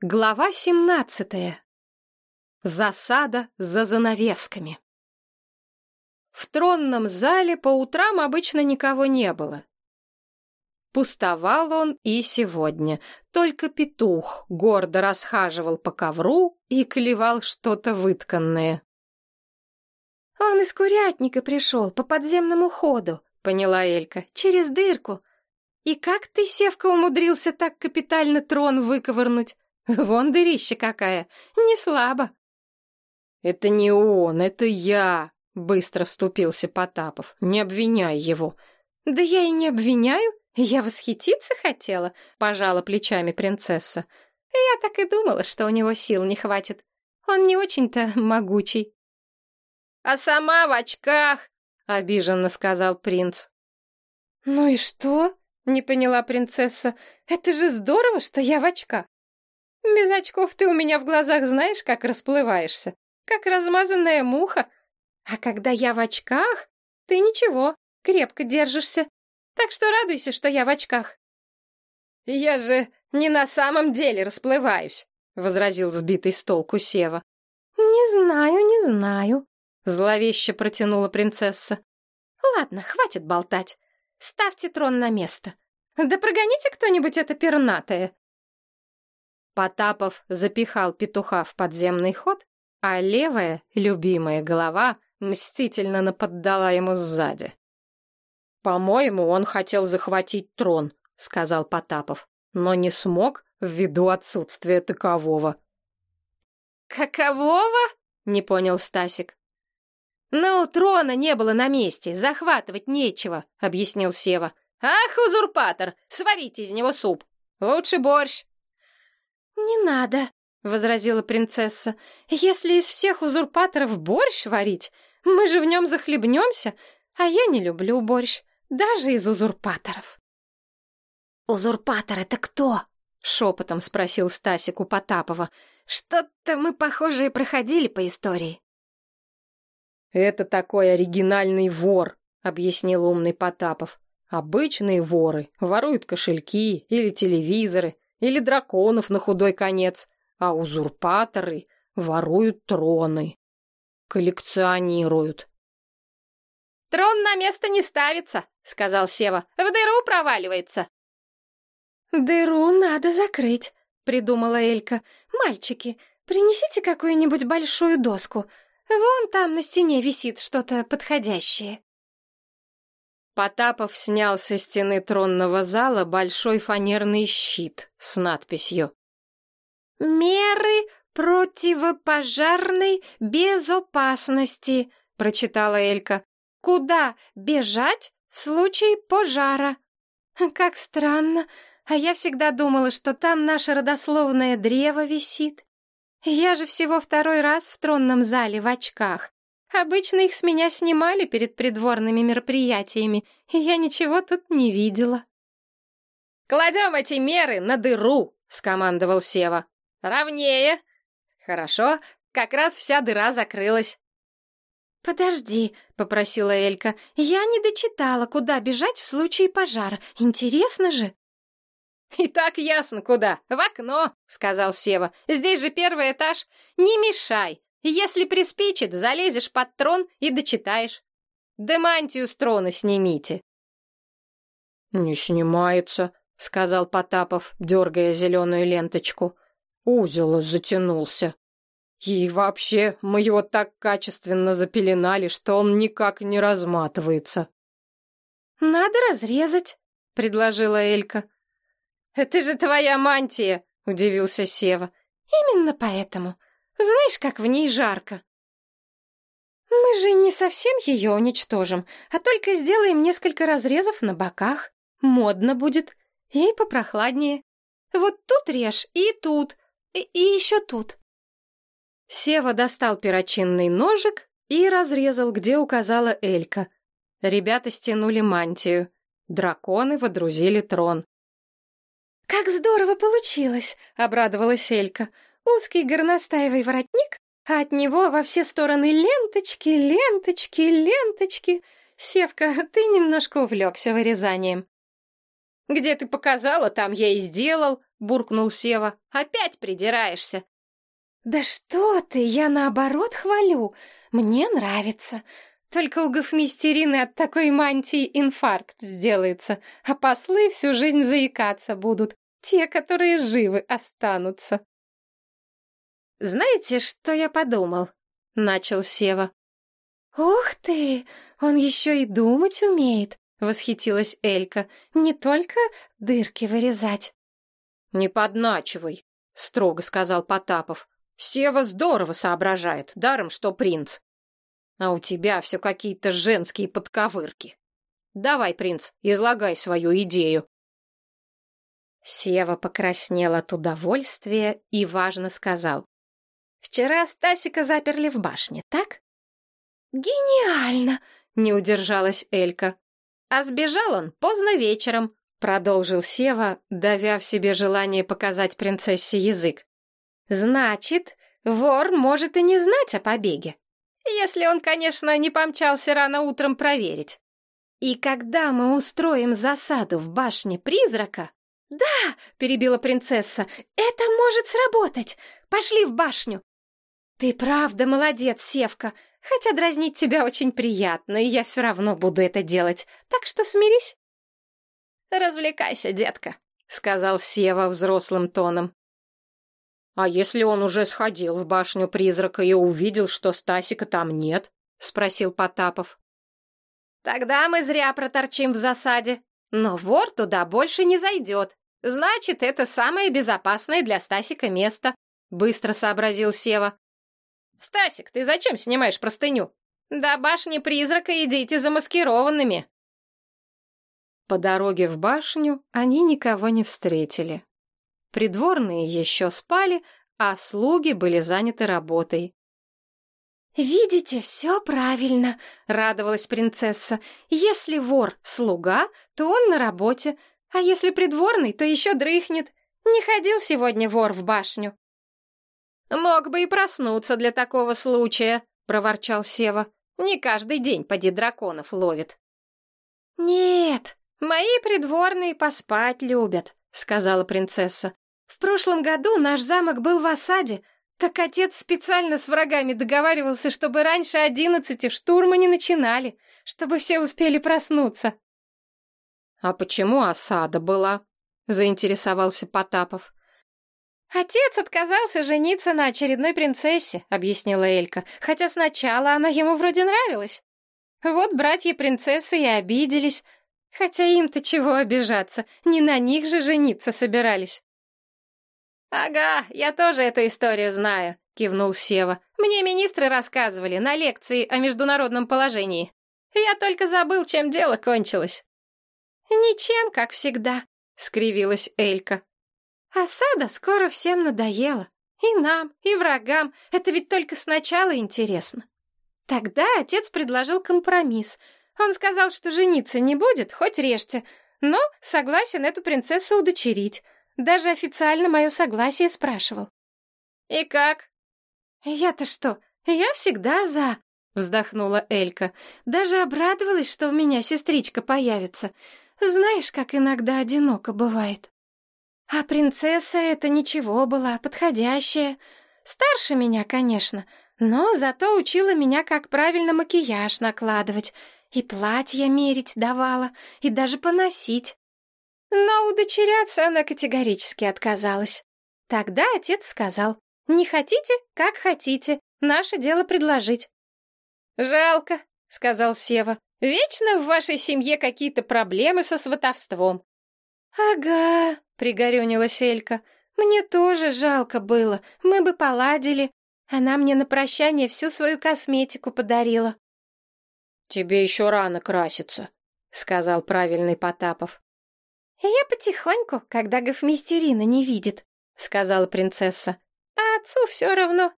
Глава семнадцатая. Засада за занавесками. В тронном зале по утрам обычно никого не было. Пустовал он и сегодня. Только петух гордо расхаживал по ковру и клевал что-то вытканное. «Он из курятника пришел по подземному ходу», — поняла Элька, — «через дырку. И как ты, Севка, умудрился так капитально трон выковырнуть?» Вон дырища какая, не слабо. Это не он, это я, быстро вступился Потапов. Не обвиняй его. Да я и не обвиняю, я восхититься хотела, пожала плечами принцесса. Я так и думала, что у него сил не хватит. Он не очень-то могучий. А сама в очках, обиженно сказал принц. Ну и что? Не поняла принцесса. Это же здорово, что я в очках. Без очков ты у меня в глазах знаешь, как расплываешься, как размазанная муха. А когда я в очках, ты ничего, крепко держишься. Так что радуйся, что я в очках. Я же не на самом деле расплываюсь, возразил сбитый с толку Сева. Не знаю, не знаю, зловеще протянула принцесса. Ладно, хватит болтать. Ставьте трон на место. Да прогоните кто-нибудь это пернатое. Потапов запихал петуха в подземный ход, а левая, любимая голова мстительно наподдала ему сзади. «По-моему, он хотел захватить трон», — сказал Потапов, но не смог ввиду отсутствия такового. «Какового?» — не понял Стасик. «Ну, трона не было на месте, захватывать нечего», — объяснил Сева. «Ах, узурпатор, сварите из него суп. Лучше борщ, «Не надо», — возразила принцесса. «Если из всех узурпаторов борщ варить, мы же в нем захлебнемся, а я не люблю борщ, даже из узурпаторов». «Узурпатор — это кто?» — шепотом спросил Стасик у Потапова. «Что-то мы, похожие, проходили по истории». «Это такой оригинальный вор», — объяснил умный Потапов. «Обычные воры воруют кошельки или телевизоры, или драконов на худой конец, а узурпаторы воруют троны, коллекционируют. «Трон на место не ставится», — сказал Сева, — «в дыру проваливается». «Дыру надо закрыть», — придумала Элька. «Мальчики, принесите какую-нибудь большую доску. Вон там на стене висит что-то подходящее». Потапов снял со стены тронного зала большой фанерный щит с надписью «Меры противопожарной безопасности», — прочитала Элька. «Куда бежать в случае пожара?» «Как странно, а я всегда думала, что там наше родословное древо висит. Я же всего второй раз в тронном зале в очках. Обычно их с меня снимали перед придворными мероприятиями, и я ничего тут не видела. «Кладем эти меры на дыру!» — скомандовал Сева. «Ровнее!» «Хорошо, как раз вся дыра закрылась». «Подожди», — попросила Элька, — «я не дочитала, куда бежать в случае пожара. Интересно же». «И так ясно, куда. В окно», — сказал Сева. «Здесь же первый этаж. Не мешай. Если приспичит, залезешь под трон и дочитаешь. Да мантию с трона снимите. «Не снимается», — сказал Потапов, дергая зеленую ленточку. Узел затянулся. И вообще, мы его так качественно запеленали, что он никак не разматывается. «Надо разрезать», — предложила Элька. «Это же твоя мантия», — удивился Сева. «Именно поэтому. Знаешь, как в ней жарко. Мы же не совсем ее уничтожим, а только сделаем несколько разрезов на боках. Модно будет. И попрохладнее. Вот тут режь, и тут, и, и еще тут. Сева достал перочинный ножик и разрезал, где указала Элька. Ребята стянули мантию. Драконы водрузили трон. «Как здорово получилось!» — обрадовалась Элька. Узкий горностаевый воротник, а от него во все стороны ленточки, ленточки, ленточки. Севка, ты немножко увлекся вырезанием. Где ты показала, там я и сделал, — буркнул Сева. «Опять придираешься!» «Да что ты, я наоборот хвалю. Мне нравится. Только у гофмистерины от такой мантии инфаркт сделается, а послы всю жизнь заикаться будут, те, которые живы останутся». «Знаете, что я подумал?» — начал Сева. «Ух ты, он еще и думать умеет!» — восхитилась Элька. «Не только дырки вырезать». «Не подначивай», — строго сказал Потапов. «Сева здорово соображает, даром что принц. А у тебя все какие-то женские подковырки. Давай, принц, излагай свою идею». Сева покраснел от удовольствия и важно сказал. «Вчера Стасика заперли в башне, так?» «Гениально!» — не удержалась Элька. А сбежал он поздно вечером, продолжил Сева, давя в себе желание показать принцессе язык. Значит, вор может и не знать о побеге. Если он, конечно, не помчался рано утром проверить. И когда мы устроим засаду в башне призрака... «Да!» — перебила принцесса. «Это может сработать! Пошли в башню!» «Ты правда молодец, Севка! Хотя дразнить тебя очень приятно, и я все равно буду это делать. Так что смирись. «Развлекайся, детка», — сказал Сева взрослым тоном. «А если он уже сходил в башню призрака и увидел, что Стасика там нет?» — спросил Потапов. «Тогда мы зря проторчим в засаде. Но вор туда больше не зайдет. Значит, это самое безопасное для Стасика место», — быстро сообразил Сева. «Стасик, ты зачем снимаешь простыню? До башни призрака идите замаскированными!» По дороге в башню они никого не встретили. Придворные еще спали, а слуги были заняты работой. «Видите, все правильно», — радовалась принцесса. «Если вор — слуга, то он на работе, а если придворный, то еще дрыхнет. Не ходил сегодня вор в башню». «Мог бы и проснуться для такого случая», — проворчал Сева. «Не каждый день поди драконов ловит». «Нет, мои придворные поспать любят», — сказала принцесса. «В прошлом году наш замок был в осаде, так отец специально с врагами договаривался, чтобы раньше одиннадцати штурма не начинали, чтобы все успели проснуться». «А почему осада была?» — заинтересовался Потапов. «Отец отказался жениться на очередной принцессе», — объяснила Элька, хотя сначала она ему вроде нравилась. Вот братья-принцессы и обиделись, хотя им-то чего обижаться, не на них же жениться собирались. «Ага, я тоже эту историю знаю», — кивнул Сева. «Мне министры рассказывали на лекции о международном положении. Я только забыл, чем дело кончилось». «Ничем, как всегда», — скривилась Элька. Осада скоро всем надоела. И нам, и врагам. Это ведь только сначала интересно. Тогда отец предложил компромисс. Он сказал, что жениться не будет, хоть режьте, но согласен эту принцессу удочерить. Даже официально мое согласие спрашивал. «И как?» «Я-то что? Я всегда за», — вздохнула Элька. «Даже обрадовалась, что у меня сестричка появится. Знаешь, как иногда одиноко бывает». А принцесса это ничего была, подходящая. Старше меня, конечно, но зато учила меня, как правильно макияж накладывать, и платья мерить давала, и даже поносить. Но удочеряться она категорически отказалась. Тогда отец сказал, «Не хотите, как хотите, наше дело предложить». «Жалко», — сказал Сева, «вечно в вашей семье какие-то проблемы со сватовством». «Ага», пригорюнилась Элька. «Мне тоже жалко было, мы бы поладили. Она мне на прощание всю свою косметику подарила». «Тебе еще рано краситься», — сказал правильный Потапов. «Я потихоньку, когда гофмистерина не видит», — сказала принцесса. «А отцу все равно.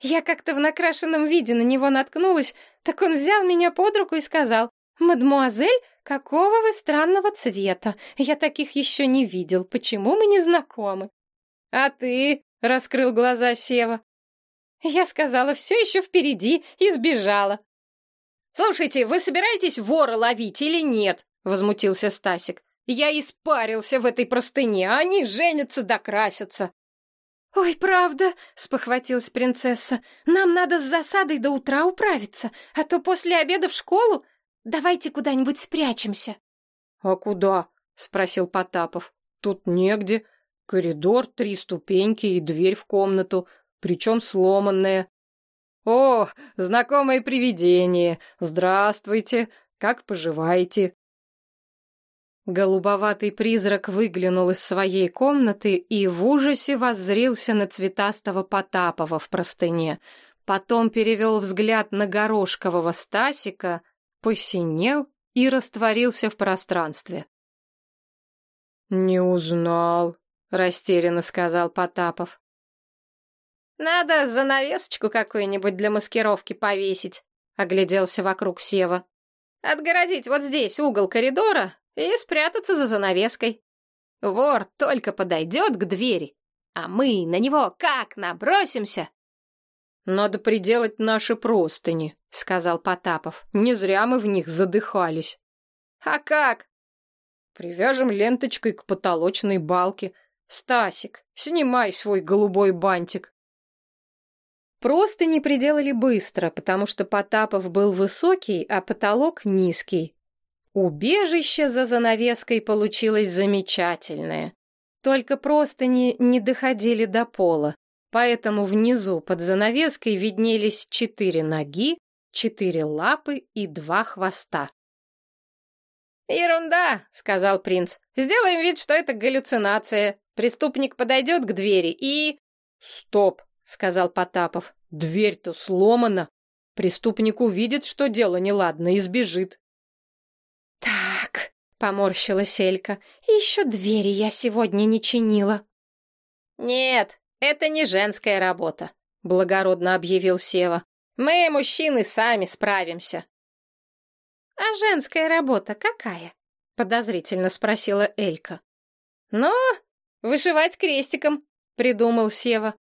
Я как-то в накрашенном виде на него наткнулась, так он взял меня под руку и сказал, «Мадмуазель, какого вы странного цвета? Я таких еще не видел. Почему мы не знакомы?» «А ты?» — раскрыл глаза Сева. Я сказала, все еще впереди, и сбежала. «Слушайте, вы собираетесь вора ловить или нет?» — возмутился Стасик. Я испарился в этой простыне, а они женятся да красятся. «Ой, правда!» — спохватилась принцесса. «Нам надо с засадой до утра управиться, а то после обеда в школу. Давайте куда-нибудь спрячемся». «А куда?» — спросил Потапов. «Тут негде. Коридор, три ступеньки и дверь в комнату, причем сломанная». «О, знакомое привидение! Здравствуйте! Как поживаете?» Голубоватый призрак выглянул из своей комнаты и в ужасе воззрился на цветастого Потапова в простыне. Потом перевел взгляд на горошкового Стасика, посинел и растворился в пространстве. «Не узнал», — растерянно сказал Потапов. «Надо занавесочку какую-нибудь для маскировки повесить», — огляделся вокруг Сева. «Отгородить вот здесь угол коридора и спрятаться за занавеской. Вор только подойдет к двери, а мы на него как набросимся. «Надо приделать наши простыни», — сказал Потапов. «Не зря мы в них задыхались». «А как?» «Привяжем ленточкой к потолочной балке. Стасик, снимай свой голубой бантик». Просто не приделали быстро, потому что Потапов был высокий, а потолок низкий. Убежище за занавеской получилось замечательное. Только простыни не доходили до пола, поэтому внизу под занавеской виднелись четыре ноги, четыре лапы и два хвоста. «Ерунда», — сказал принц. «Сделаем вид, что это галлюцинация. Преступник подойдет к двери и...» «Стоп», — сказал Потапов. «Дверь-то сломана. Преступник увидит, что дело неладно, и сбежит. «Так», — поморщилась Элька, — «еще двери я сегодня не чинила». «Нет, это не женская работа», — благородно объявил Сева. «Мы, мужчины, сами справимся». «А женская работа какая?» — подозрительно спросила Элька. «Ну, вышивать крестиком», — придумал Сева.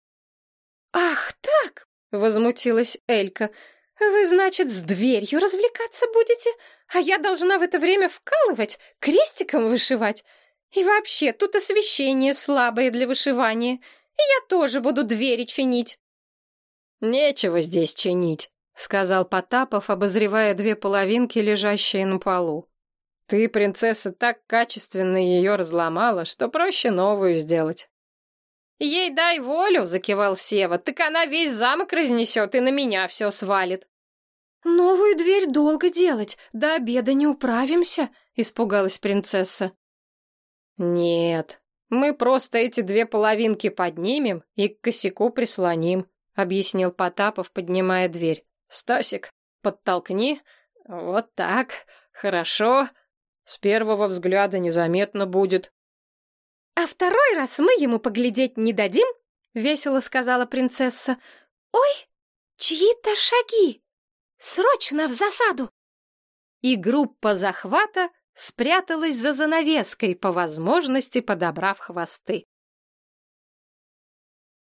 «Ах так!» — возмутилась Элька. «Вы, значит, с дверью развлекаться будете, а я должна в это время вкалывать, крестиком вышивать? И вообще, тут освещение слабое для вышивания, я тоже буду двери чинить». «Нечего здесь чинить», — сказал Потапов, обозревая две половинки, лежащие на полу. «Ты, принцесса, так качественно ее разломала, что проще новую сделать». «Ей дай волю», — закивал Сева, — «так она весь замок разнесет и на меня все свалит». «Новую дверь долго делать, до обеда не управимся», — испугалась принцесса. «Нет, мы просто эти две половинки поднимем и к косяку прислоним», — объяснил Потапов, поднимая дверь. «Стасик, подтолкни. Вот так. Хорошо. С первого взгляда незаметно будет». «А второй раз мы ему поглядеть не дадим?» — весело сказала принцесса. «Ой, чьи-то шаги!» Срочно в засаду!» И группа захвата спряталась за занавеской, по возможности подобрав хвосты.